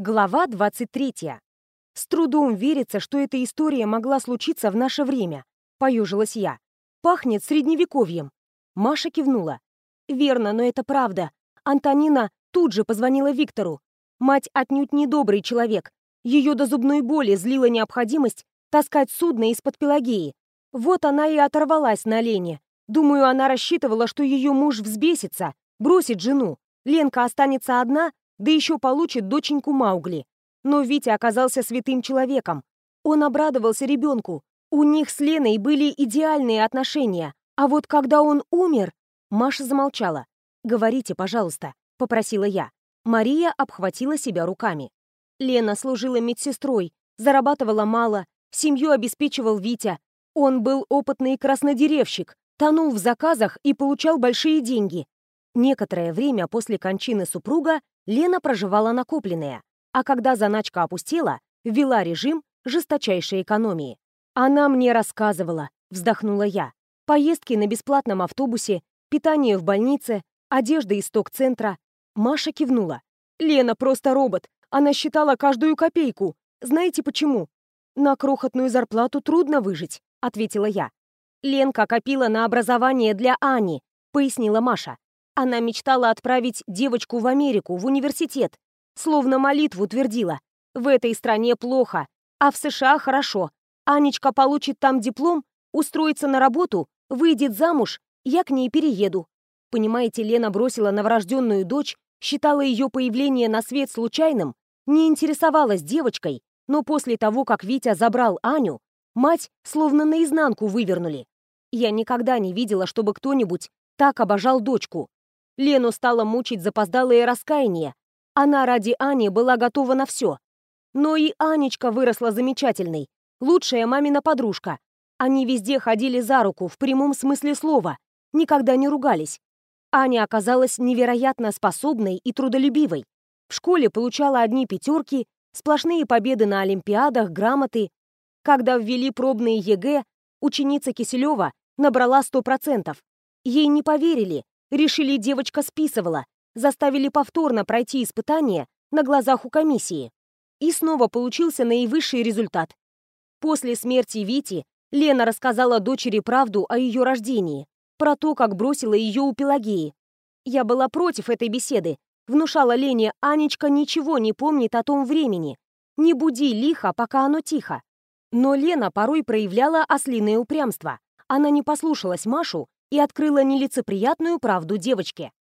Глава 23. С трудом верится, что эта история могла случиться в наше время, поюжилась я. Пахнет средневековьем. Маша кивнула. Верно, но это правда. Антонина тут же позвонила Виктору. Мать отнюдь не добрый человек. Ее до зубной боли злила необходимость таскать судно из-под Пелагеи. Вот она и оторвалась на Лене. Думаю, она рассчитывала, что ее муж взбесится, бросит жену. Ленка останется одна, да еще получит доченьку Маугли. Но Витя оказался святым человеком. Он обрадовался ребенку. У них с Леной были идеальные отношения. А вот когда он умер... Маша замолчала. «Говорите, пожалуйста», — попросила я. Мария обхватила себя руками. Лена служила медсестрой, зарабатывала мало, семью обеспечивал Витя. Он был опытный краснодеревщик, тонул в заказах и получал большие деньги. Некоторое время после кончины супруга Лена проживала накопленное, а когда заначка опустела, ввела режим жесточайшей экономии. Она мне рассказывала, вздохнула я. Поездки на бесплатном автобусе, питание в больнице, одежда из ток-центра. Маша кивнула. Лена просто робот. Она считала каждую копейку. Знаете почему? На крохотную зарплату трудно выжить, ответила я. Ленка копила на образование для Ани, пояснила Маша. Она мечтала отправить девочку в Америку, в университет. Словно молитву твердила. В этой стране плохо, а в США хорошо. Анечка получит там диплом, устроится на работу, выйдет замуж, я к ней перееду. Понимаете, Лена бросила новорожденную дочь, считала ее появление на свет случайным, не интересовалась девочкой, но после того, как Витя забрал Аню, мать словно наизнанку вывернули. Я никогда не видела, чтобы кто-нибудь так обожал дочку. Лену стало мучить запоздалое раскаяние. Она ради Ани была готова на все. Но и Анечка выросла замечательной. Лучшая мамина подружка. Они везде ходили за руку, в прямом смысле слова. Никогда не ругались. Аня оказалась невероятно способной и трудолюбивой. В школе получала одни пятерки, сплошные победы на олимпиадах, грамоты. Когда ввели пробные ЕГЭ, ученица Киселева набрала 100%. Ей не поверили, Решили, девочка списывала, заставили повторно пройти испытание на глазах у комиссии. И снова получился наивысший результат. После смерти Вити Лена рассказала дочери правду о ее рождении, про то, как бросила ее у Пелагеи. Я была против этой беседы, внушала Лене, Анечка ничего не помнит о том времени. Не буди лихо, пока оно тихо. Но Лена порой проявляла ослиное упрямство. Она не послушалась Машу и открыла нелицеприятную правду девочке.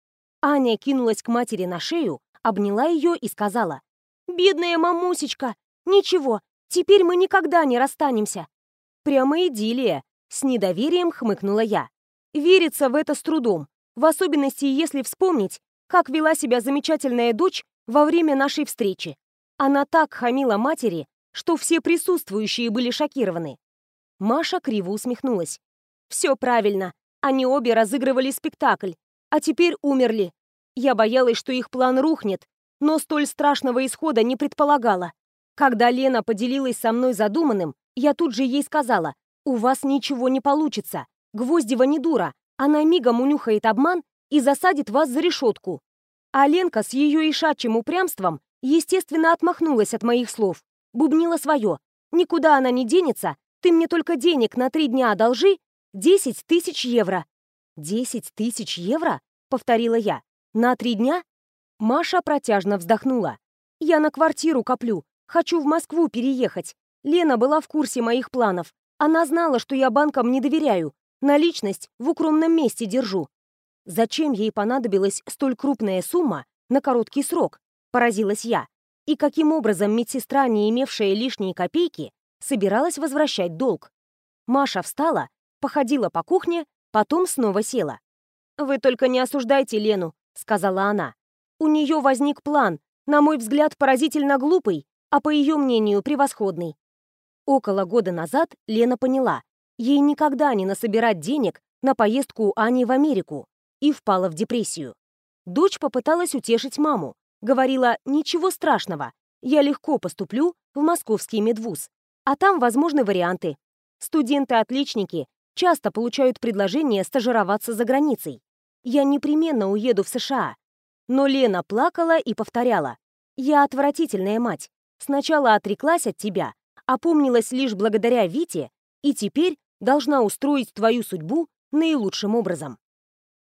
Аня кинулась к матери на шею, обняла ее и сказала, «Бедная мамусечка! Ничего, теперь мы никогда не расстанемся!» Прямо идиллия, с недоверием хмыкнула я. Верится в это с трудом, в особенности, если вспомнить, как вела себя замечательная дочь во время нашей встречи. Она так хамила матери, что все присутствующие были шокированы. Маша криво усмехнулась. «Все правильно. Они обе разыгрывали спектакль, а теперь умерли. Я боялась, что их план рухнет, но столь страшного исхода не предполагала. Когда Лена поделилась со мной задуманным, я тут же ей сказала, «У вас ничего не получится. Гвоздева не дура. Она мигом унюхает обман и засадит вас за решетку». А Ленка с ее ишачьим упрямством, естественно, отмахнулась от моих слов. Бубнила свое. «Никуда она не денется. Ты мне только денег на три дня одолжи, Десять тысяч евро!» «Десять тысяч евро?» — повторила я. «На три дня?» Маша протяжно вздохнула. «Я на квартиру коплю. Хочу в Москву переехать. Лена была в курсе моих планов. Она знала, что я банкам не доверяю. Наличность в укромном месте держу. Зачем ей понадобилась столь крупная сумма на короткий срок? Поразилась я. И каким образом медсестра, не имевшая лишней копейки, собиралась возвращать долг? Маша встала походила по кухне, потом снова села. «Вы только не осуждайте Лену», — сказала она. «У нее возник план, на мой взгляд, поразительно глупый, а по ее мнению, превосходный». Около года назад Лена поняла, ей никогда не насобирать денег на поездку Ани в Америку, и впала в депрессию. Дочь попыталась утешить маму, говорила «ничего страшного, я легко поступлю в московский медвуз, а там возможны варианты. Студенты-отличники часто получают предложение стажироваться за границей. Я непременно уеду в США. Но Лена плакала и повторяла. Я отвратительная мать. Сначала отреклась от тебя, опомнилась лишь благодаря Вите и теперь должна устроить твою судьбу наилучшим образом.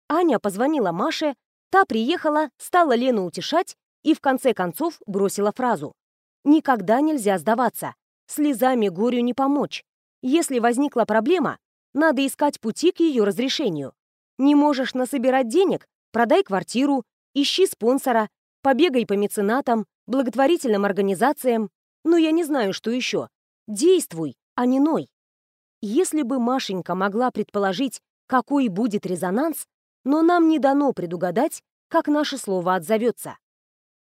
Аня позвонила Маше, та приехала, стала Лену утешать и в конце концов бросила фразу. «Никогда нельзя сдаваться. Слезами горю не помочь. Если возникла проблема, надо искать пути к ее разрешению. Не можешь насобирать денег? Продай квартиру, ищи спонсора, побегай по меценатам, благотворительным организациям. Ну, я не знаю, что еще. Действуй, а не ной. Если бы Машенька могла предположить, какой будет резонанс, но нам не дано предугадать, как наше слово отзовется.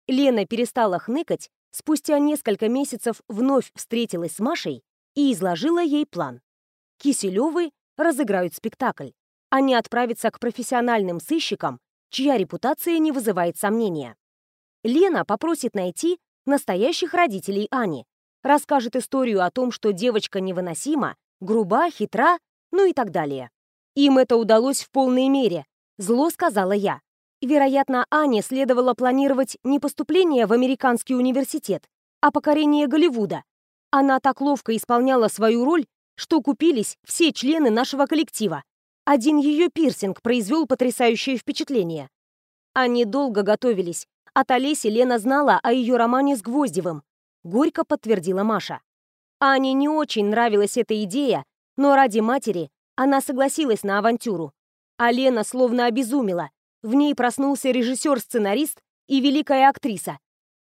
Лена перестала хныкать, спустя несколько месяцев вновь встретилась с Машей и изложила ей план. Киселевы разыграют спектакль. Они отправятся к профессиональным сыщикам, чья репутация не вызывает сомнения. Лена попросит найти настоящих родителей Ани, расскажет историю о том, что девочка невыносима, груба, хитра, ну и так далее. Им это удалось в полной мере, зло сказала я. Вероятно, Ане следовало планировать не поступление в американский университет, а покорение Голливуда. Она так ловко исполняла свою роль, что купились все члены нашего коллектива. Один ее пирсинг произвел потрясающее впечатление. Они долго готовились. От Олеси Лена знала о ее романе с Гвоздевым. Горько подтвердила Маша. Ане не очень нравилась эта идея, но ради матери она согласилась на авантюру. А Лена словно обезумела. В ней проснулся режиссер-сценарист и великая актриса.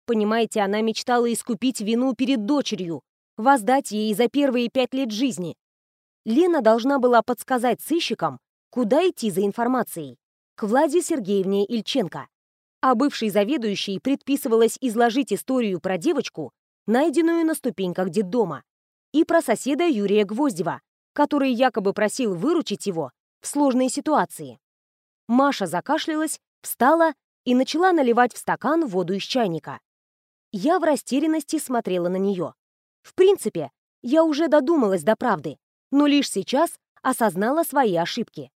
Понимаете, она мечтала искупить вину перед дочерью, воздать ей за первые пять лет жизни. Лена должна была подсказать сыщикам, куда идти за информацией. К Владе Сергеевне Ильченко. А бывшей заведующей предписывалось изложить историю про девочку, найденную на ступеньках детдома, и про соседа Юрия Гвоздева, который якобы просил выручить его в сложной ситуации. Маша закашлялась, встала и начала наливать в стакан воду из чайника. Я в растерянности смотрела на нее. В принципе, я уже додумалась до правды, но лишь сейчас осознала свои ошибки.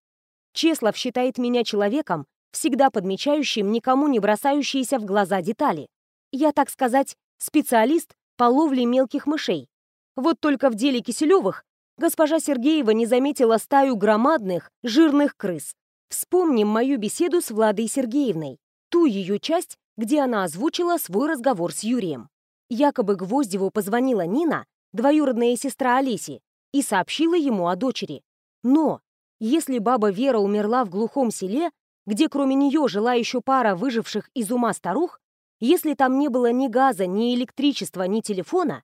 Чеслов считает меня человеком, всегда подмечающим никому не бросающиеся в глаза детали. Я, так сказать, специалист по ловле мелких мышей. Вот только в деле Киселевых госпожа Сергеева не заметила стаю громадных, жирных крыс. Вспомним мою беседу с Владой Сергеевной, ту ее часть, где она озвучила свой разговор с Юрием. Якобы Гвоздеву позвонила Нина, двоюродная сестра Олеси, и сообщила ему о дочери. Но если баба Вера умерла в глухом селе, где кроме нее жила еще пара выживших из ума старух, если там не было ни газа, ни электричества, ни телефона,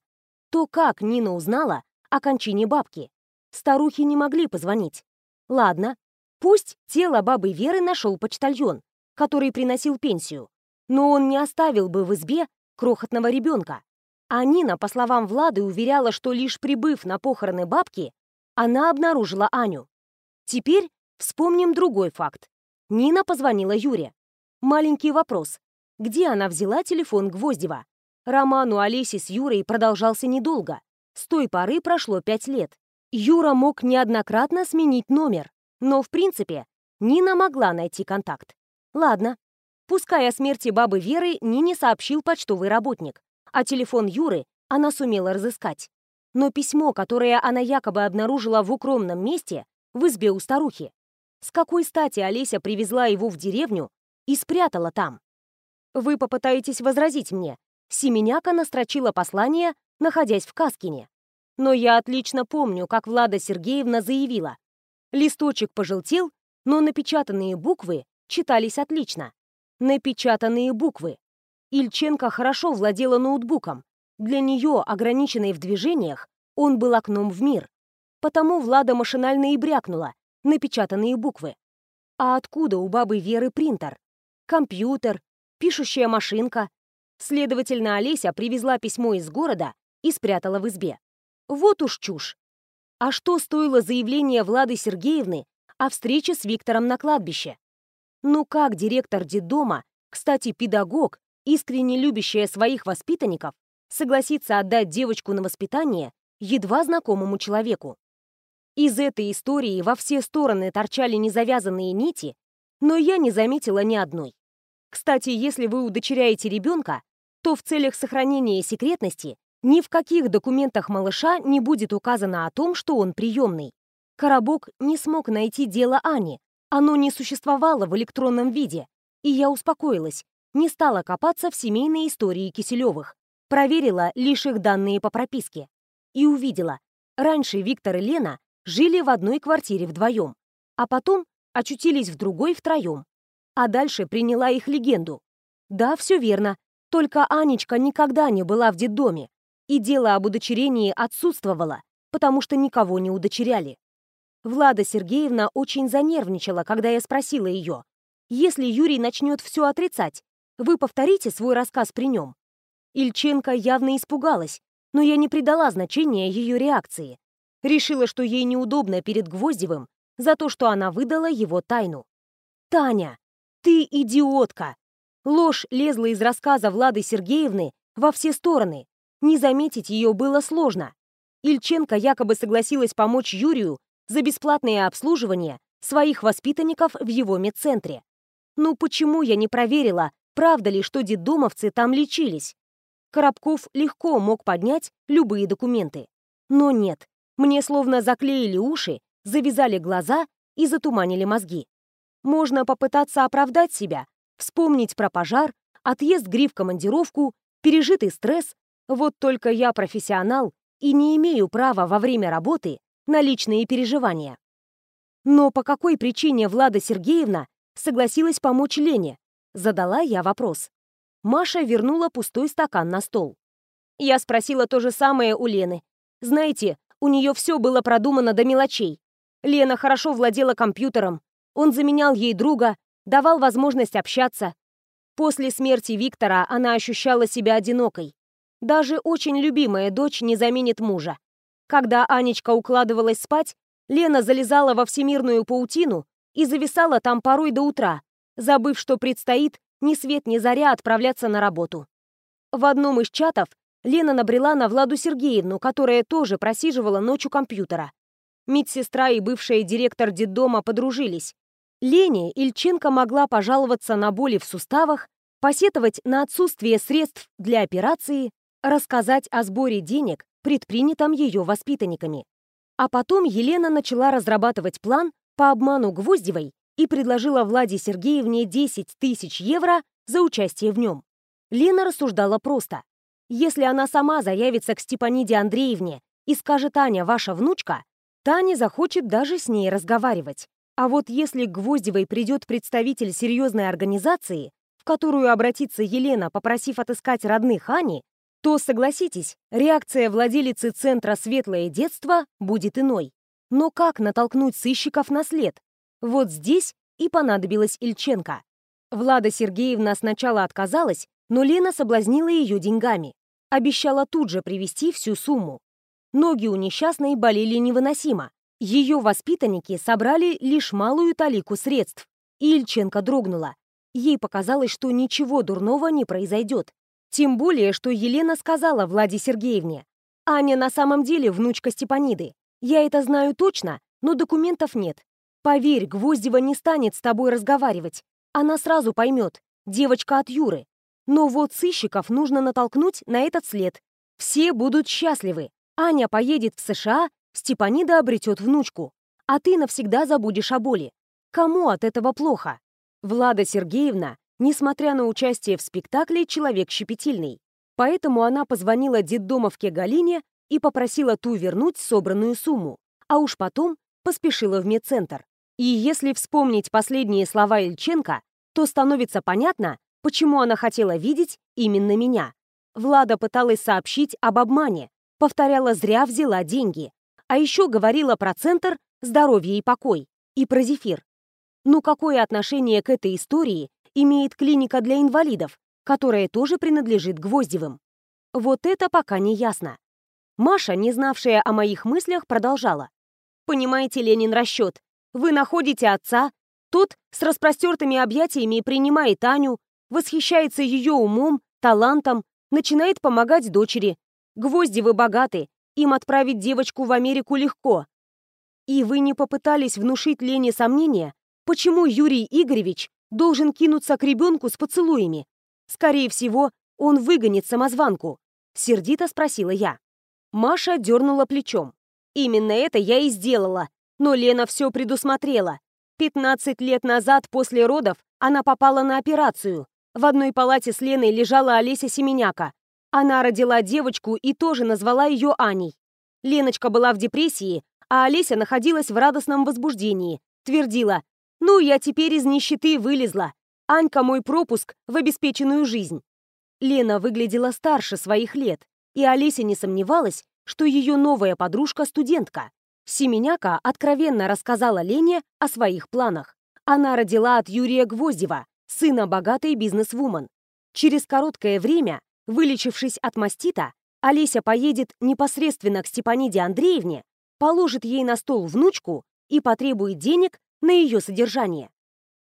то как Нина узнала о кончине бабки? Старухи не могли позвонить. Ладно, пусть тело бабы Веры нашел почтальон, который приносил пенсию, но он не оставил бы в избе крохотного ребенка. А Нина, по словам Влады, уверяла, что лишь прибыв на похороны бабки, она обнаружила Аню. Теперь вспомним другой факт. Нина позвонила Юре. Маленький вопрос. Где она взяла телефон Гвоздева? Роман у Олеси с Юрой продолжался недолго. С той поры прошло пять лет. Юра мог неоднократно сменить номер, но, в принципе, Нина могла найти контакт. Ладно, Пускай о смерти бабы Веры Нине сообщил почтовый работник, а телефон Юры она сумела разыскать. Но письмо, которое она якобы обнаружила в укромном месте, в избе у старухи, с какой стати Олеся привезла его в деревню и спрятала там? Вы попытаетесь возразить мне. Семеняка настрочила послание, находясь в Каскине. Но я отлично помню, как Влада Сергеевна заявила. Листочек пожелтел, но напечатанные буквы читались отлично напечатанные буквы. Ильченко хорошо владела ноутбуком. Для нее, ограниченной в движениях, он был окном в мир. Потому Влада машинально и брякнула напечатанные буквы. А откуда у бабы Веры принтер? Компьютер, пишущая машинка. Следовательно, Олеся привезла письмо из города и спрятала в избе. Вот уж чушь. А что стоило заявление Влады Сергеевны о встрече с Виктором на кладбище? Ну как директор детдома, кстати, педагог, искренне любящая своих воспитанников, согласится отдать девочку на воспитание едва знакомому человеку? Из этой истории во все стороны торчали незавязанные нити, но я не заметила ни одной. Кстати, если вы удочеряете ребенка, то в целях сохранения секретности ни в каких документах малыша не будет указано о том, что он приемный. Коробок не смог найти дело Ани, оно не существовало в электронном виде, и я успокоилась, не стала копаться в семейной истории Киселевых, проверила лишь их данные по прописке. И увидела, раньше Виктор и Лена жили в одной квартире вдвоем, а потом очутились в другой втроем. А дальше приняла их легенду. Да, все верно, только Анечка никогда не была в детдоме, и дело об удочерении отсутствовало, потому что никого не удочеряли. Влада Сергеевна очень занервничала, когда я спросила ее, «Если Юрий начнет все отрицать, вы повторите свой рассказ при нем?» Ильченко явно испугалась, но я не придала значения ее реакции. Решила, что ей неудобно перед Гвоздевым за то, что она выдала его тайну. «Таня, ты идиотка!» Ложь лезла из рассказа Влады Сергеевны во все стороны. Не заметить ее было сложно. Ильченко якобы согласилась помочь Юрию за бесплатное обслуживание своих воспитанников в его медцентре. Ну почему я не проверила, правда ли, что детдомовцы там лечились? Коробков легко мог поднять любые документы. Но нет, мне словно заклеили уши, завязали глаза и затуманили мозги. Можно попытаться оправдать себя, вспомнить про пожар, отъезд Гри в командировку, пережитый стресс. Вот только я профессионал и не имею права во время работы на личные переживания. Но по какой причине Влада Сергеевна согласилась помочь Лене? Задала я вопрос. Маша вернула пустой стакан на стол. Я спросила то же самое у Лены. Знаете, у нее все было продумано до мелочей. Лена хорошо владела компьютером, он заменял ей друга, давал возможность общаться. После смерти Виктора она ощущала себя одинокой. Даже очень любимая дочь не заменит мужа. Когда Анечка укладывалась спать, Лена залезала во всемирную паутину и зависала там порой до утра, забыв, что предстоит ни свет ни заря отправляться на работу. В одном из чатов Лена набрела на Владу Сергеевну, которая тоже просиживала ночь у компьютера. Медсестра и бывшая директор детдома подружились, Лене Ильченко могла пожаловаться на боли в суставах, посетовать на отсутствие средств для операции, рассказать о сборе денег, предпринятом ее воспитанниками. А потом Елена начала разрабатывать план по обману Гвоздевой и предложила Владе Сергеевне 10 тысяч евро за участие в нем. Лена рассуждала просто. Если она сама заявится к Степаниде Андреевне и скажет «Аня, ваша внучка», Таня захочет даже с ней разговаривать. А вот если к Гвоздевой придет представитель серьезной организации, в которую обратится Елена, попросив отыскать родных Ани, то, согласитесь, реакция владелицы Центра «Светлое детство» будет иной. Но как натолкнуть сыщиков на след? Вот здесь и понадобилась Ильченко. Влада Сергеевна сначала отказалась, но Лена соблазнила ее деньгами. Обещала тут же привести всю сумму. Ноги у несчастной болели невыносимо. Ее воспитанники собрали лишь малую талику средств. Ильченко дрогнула. Ей показалось, что ничего дурного не произойдет. Тем более, что Елена сказала Владе Сергеевне. «Аня на самом деле внучка Степаниды. Я это знаю точно, но документов нет. Поверь, Гвоздева не станет с тобой разговаривать. Она сразу поймет. Девочка от Юры. Но вот сыщиков нужно натолкнуть на этот след. Все будут счастливы. Аня поедет в США Степанида обретет внучку, а ты навсегда забудешь о боли. Кому от этого плохо? Влада Сергеевна, несмотря на участие в спектакле, человек щепетильный. Поэтому она позвонила детдомовке Галине и попросила ту вернуть собранную сумму, а уж потом поспешила в медцентр. И если вспомнить последние слова Ильченко, то становится понятно, почему она хотела видеть именно меня. Влада пыталась сообщить об обмане, повторяла «зря взяла деньги», а еще говорила про центр «Здоровье и покой» и про зефир. Ну какое отношение к этой истории имеет клиника для инвалидов, которая тоже принадлежит Гвоздевым? Вот это пока не ясно. Маша, не знавшая о моих мыслях, продолжала. «Понимаете, Ленин, расчет. Вы находите отца, тот с распростертыми объятиями принимает Аню, восхищается ее умом, талантом, начинает помогать дочери. Гвоздевы богаты, им отправить девочку в Америку легко. И вы не попытались внушить Лене сомнения, почему Юрий Игоревич должен кинуться к ребенку с поцелуями? Скорее всего, Он выгонит самозванку?» — сердито спросила я. Маша дернула плечом. «Именно это я и сделала. Но Лена все предусмотрела. 15 лет назад после родов она попала на операцию. В одной палате с Леной лежала Олеся Семеняка. Она родила девочку и тоже назвала ее Аней. Леночка была в депрессии, а Олеся находилась в радостном возбуждении. Твердила, «Ну, я теперь из нищеты вылезла. Анька мой пропуск в обеспеченную жизнь». Лена выглядела старше своих лет, и Олеся не сомневалась, что ее новая подружка – студентка. Семеняка откровенно рассказала Лене о своих планах. Она родила от Юрия Гвоздева, сына богатой бизнес-вумен. Через короткое время, вылечившись от мастита, Олеся поедет непосредственно к Степаниде Андреевне, положит ей на стол внучку и потребует денег на ее содержание.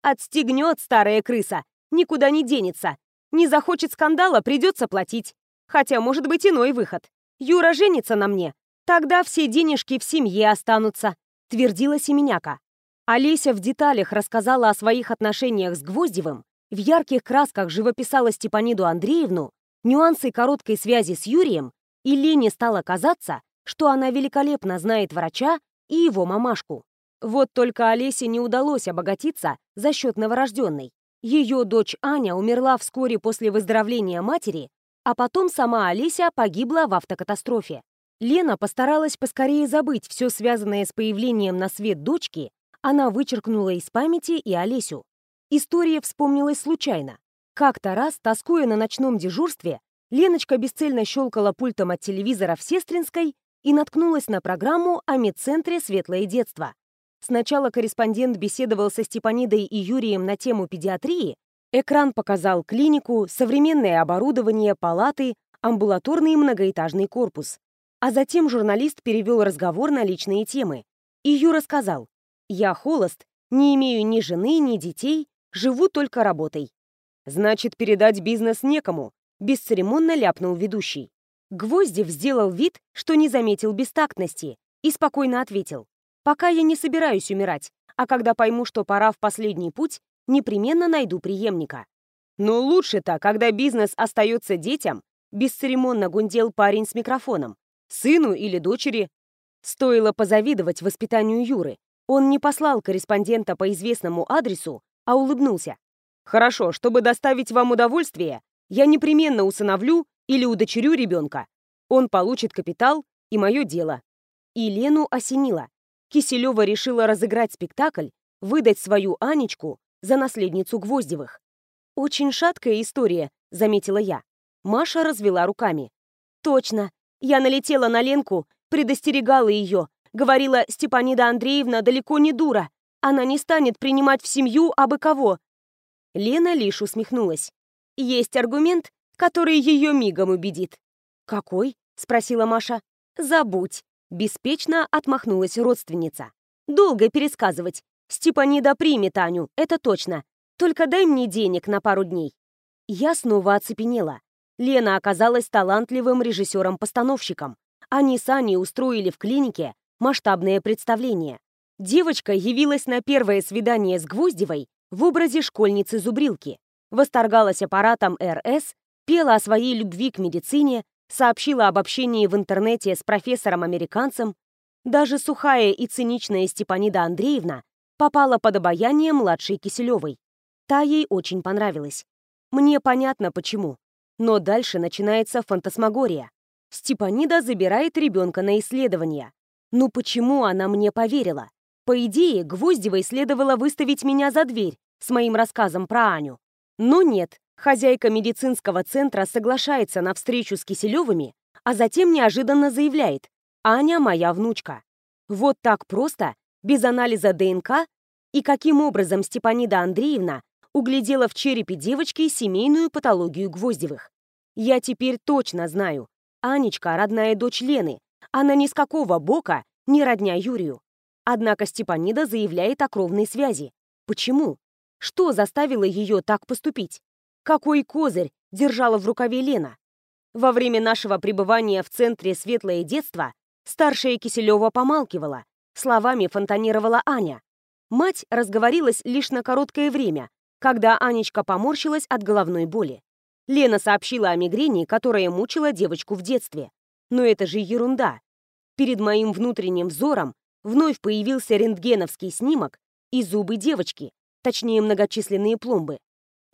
Отстегнет старая крыса, никуда не денется. Не захочет скандала, придется платить. Хотя может быть иной выход. Юра женится на мне, Тогда все денежки в семье останутся», — твердила Семеняка. Олеся в деталях рассказала о своих отношениях с Гвоздевым, в ярких красках живописала Степаниду Андреевну, нюансы короткой связи с Юрием, и Лене стало казаться, что она великолепно знает врача и его мамашку. Вот только Олесе не удалось обогатиться за счет новорожденной. Ее дочь Аня умерла вскоре после выздоровления матери, а потом сама Олеся погибла в автокатастрофе. Лена постаралась поскорее забыть все связанное с появлением на свет дочки, она вычеркнула из памяти и Олесю. История вспомнилась случайно. Как-то раз, тоскуя на ночном дежурстве, Леночка бесцельно щелкала пультом от телевизора в Сестринской и наткнулась на программу о медцентре «Светлое детство». Сначала корреспондент беседовал со Степанидой и Юрием на тему педиатрии, экран показал клинику, современное оборудование, палаты, амбулаторный многоэтажный корпус. А затем журналист перевел разговор на личные темы. И Юра сказал, «Я холост, не имею ни жены, ни детей, живу только работой». «Значит, передать бизнес некому», — бесцеремонно ляпнул ведущий. Гвоздев сделал вид, что не заметил бестактности, и спокойно ответил, «Пока я не собираюсь умирать, а когда пойму, что пора в последний путь, непременно найду преемника». «Но лучше-то, когда бизнес остается детям», — бесцеремонно гундел парень с микрофоном. Сыну или дочери? Стоило позавидовать воспитанию Юры. Он не послал корреспондента по известному адресу, а улыбнулся. «Хорошо, чтобы доставить вам удовольствие, я непременно усыновлю или удочерю ребенка. Он получит капитал и мое дело». И Лену осенило. Киселева решила разыграть спектакль, выдать свою Анечку за наследницу Гвоздевых. «Очень шаткая история», — заметила я. Маша развела руками. «Точно. Я налетела на Ленку, предостерегала ее, говорила, Степанида Андреевна далеко не дура, она не станет принимать в семью абы кого. Лена лишь усмехнулась. Есть аргумент, который ее мигом убедит. «Какой?» — спросила Маша. «Забудь», — беспечно отмахнулась родственница. «Долго пересказывать. Степанида примет Аню, это точно. Только дай мне денег на пару дней». Я снова оцепенела. Лена оказалась талантливым режиссером-постановщиком. Они с Аней устроили в клинике масштабное представление. Девочка явилась на первое свидание с Гвоздевой в образе школьницы-зубрилки, восторгалась аппаратом РС, пела о своей любви к медицине, сообщила об общении в интернете с профессором-американцем. Даже сухая и циничная Степанида Андреевна попала под обаяние младшей Киселевой. Та ей очень понравилась. Мне понятно, почему. Но дальше начинается фантасмагория. Степанида забирает ребенка на исследование. Ну почему она мне поверила? По идее, Гвоздевой следовало выставить меня за дверь с моим рассказом про Аню. Но нет, хозяйка медицинского центра соглашается на встречу с Киселевыми, а затем неожиданно заявляет «Аня моя внучка». Вот так просто, без анализа ДНК, и каким образом Степанида Андреевна углядела в черепе девочки семейную патологию Гвоздевых. Я теперь точно знаю. Анечка — родная дочь Лены. Она ни с какого бока не родня Юрию. Однако Степанида заявляет о кровной связи. Почему? Что заставило ее так поступить? Какой козырь держала в рукаве Лена? Во время нашего пребывания в центре «Светлое детство» старшая Киселева помалкивала, словами фонтанировала Аня. Мать разговорилась лишь на короткое время, когда Анечка поморщилась от головной боли. Лена сообщила о мигрени, которая мучила девочку в детстве. Но это же ерунда. Перед моим внутренним взором вновь появился рентгеновский снимок и зубы девочки, точнее многочисленные пломбы.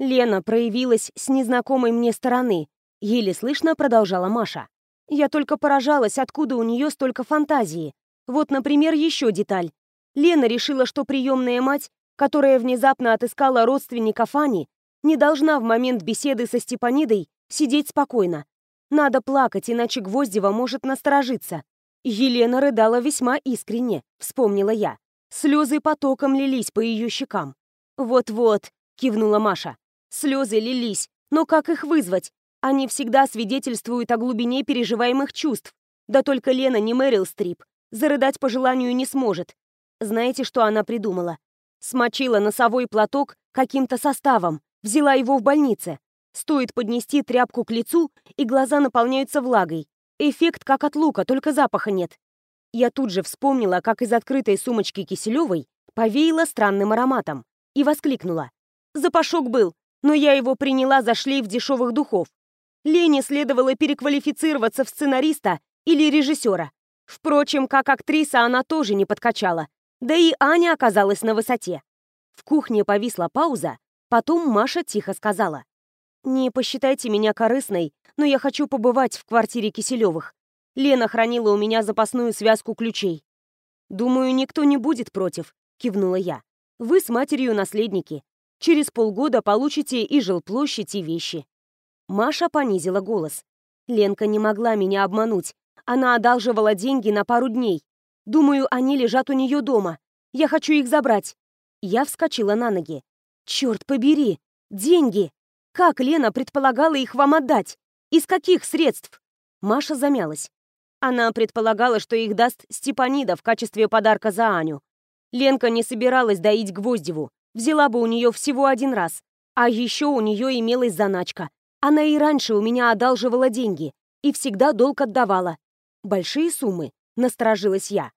Лена проявилась с незнакомой мне стороны, еле слышно продолжала Маша. Я только поражалась, откуда у нее столько фантазии. Вот, например, еще деталь. Лена решила, что приемная мать, которая внезапно отыскала родственника Фани, не должна в момент беседы со Степанидой сидеть спокойно. Надо плакать, иначе Гвоздева может насторожиться. Елена рыдала весьма искренне, вспомнила я. Слезы потоком лились по ее щекам. «Вот-вот», — кивнула Маша. «Слезы лились, но как их вызвать? Они всегда свидетельствуют о глубине переживаемых чувств. Да только Лена не Мэрил Стрип. Зарыдать по желанию не сможет. Знаете, что она придумала? Смочила носовой платок каким-то составом, взяла его в больнице. Стоит поднести тряпку к лицу, и глаза наполняются влагой. Эффект как от лука, только запаха нет. Я тут же вспомнила, как из открытой сумочки Киселевой повеяло странным ароматом и воскликнула. Запашок был, но я его приняла за шлейф дешевых духов. Лене следовало переквалифицироваться в сценариста или режиссера. Впрочем, как актриса она тоже не подкачала. Да и Аня оказалась на высоте. В кухне повисла пауза, потом Маша тихо сказала. «Не посчитайте меня корыстной, но я хочу побывать в квартире Киселевых. Лена хранила у меня запасную связку ключей». «Думаю, никто не будет против», — кивнула я. «Вы с матерью наследники. Через полгода получите и жилплощадь, и вещи». Маша понизила голос. Ленка не могла меня обмануть. Она одалживала деньги на пару дней. Думаю, они лежат у нее дома. Я хочу их забрать. Я вскочила на ноги. Черт побери! Деньги! Как Лена предполагала их вам отдать? Из каких средств? Маша замялась. Она предполагала, что их даст Степанида в качестве подарка за Аню. Ленка не собиралась доить Гвоздеву. Взяла бы у нее всего один раз. А еще у нее имелась заначка. Она и раньше у меня одалживала деньги. И всегда долг отдавала. Большие суммы? Насторожилась я.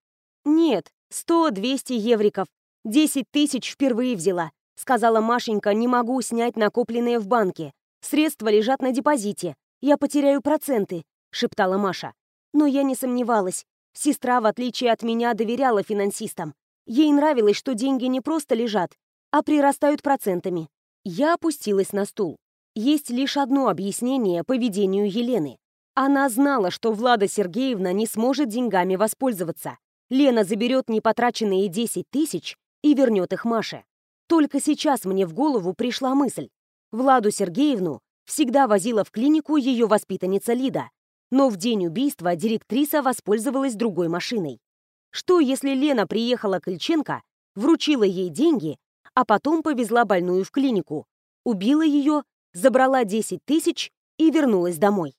Нет, сто-двести евриков. Десять тысяч впервые взяла. Сказала Машенька, не могу снять накопленные в банке. Средства лежат на депозите. Я потеряю проценты, шептала Маша. Но я не сомневалась. Сестра, в отличие от меня, доверяла финансистам. Ей нравилось, что деньги не просто лежат, а прирастают процентами. Я опустилась на стул. Есть лишь одно объяснение поведению Елены. Она знала, что Влада Сергеевна не сможет деньгами воспользоваться. Лена заберет непотраченные 10 тысяч и вернет их Маше. Только сейчас мне в голову пришла мысль. Владу Сергеевну всегда возила в клинику ее воспитанница Лида, но в день убийства директриса воспользовалась другой машиной. Что, если Лена приехала к Ильченко, вручила ей деньги, а потом повезла больную в клинику, убила ее, забрала 10 тысяч и вернулась домой?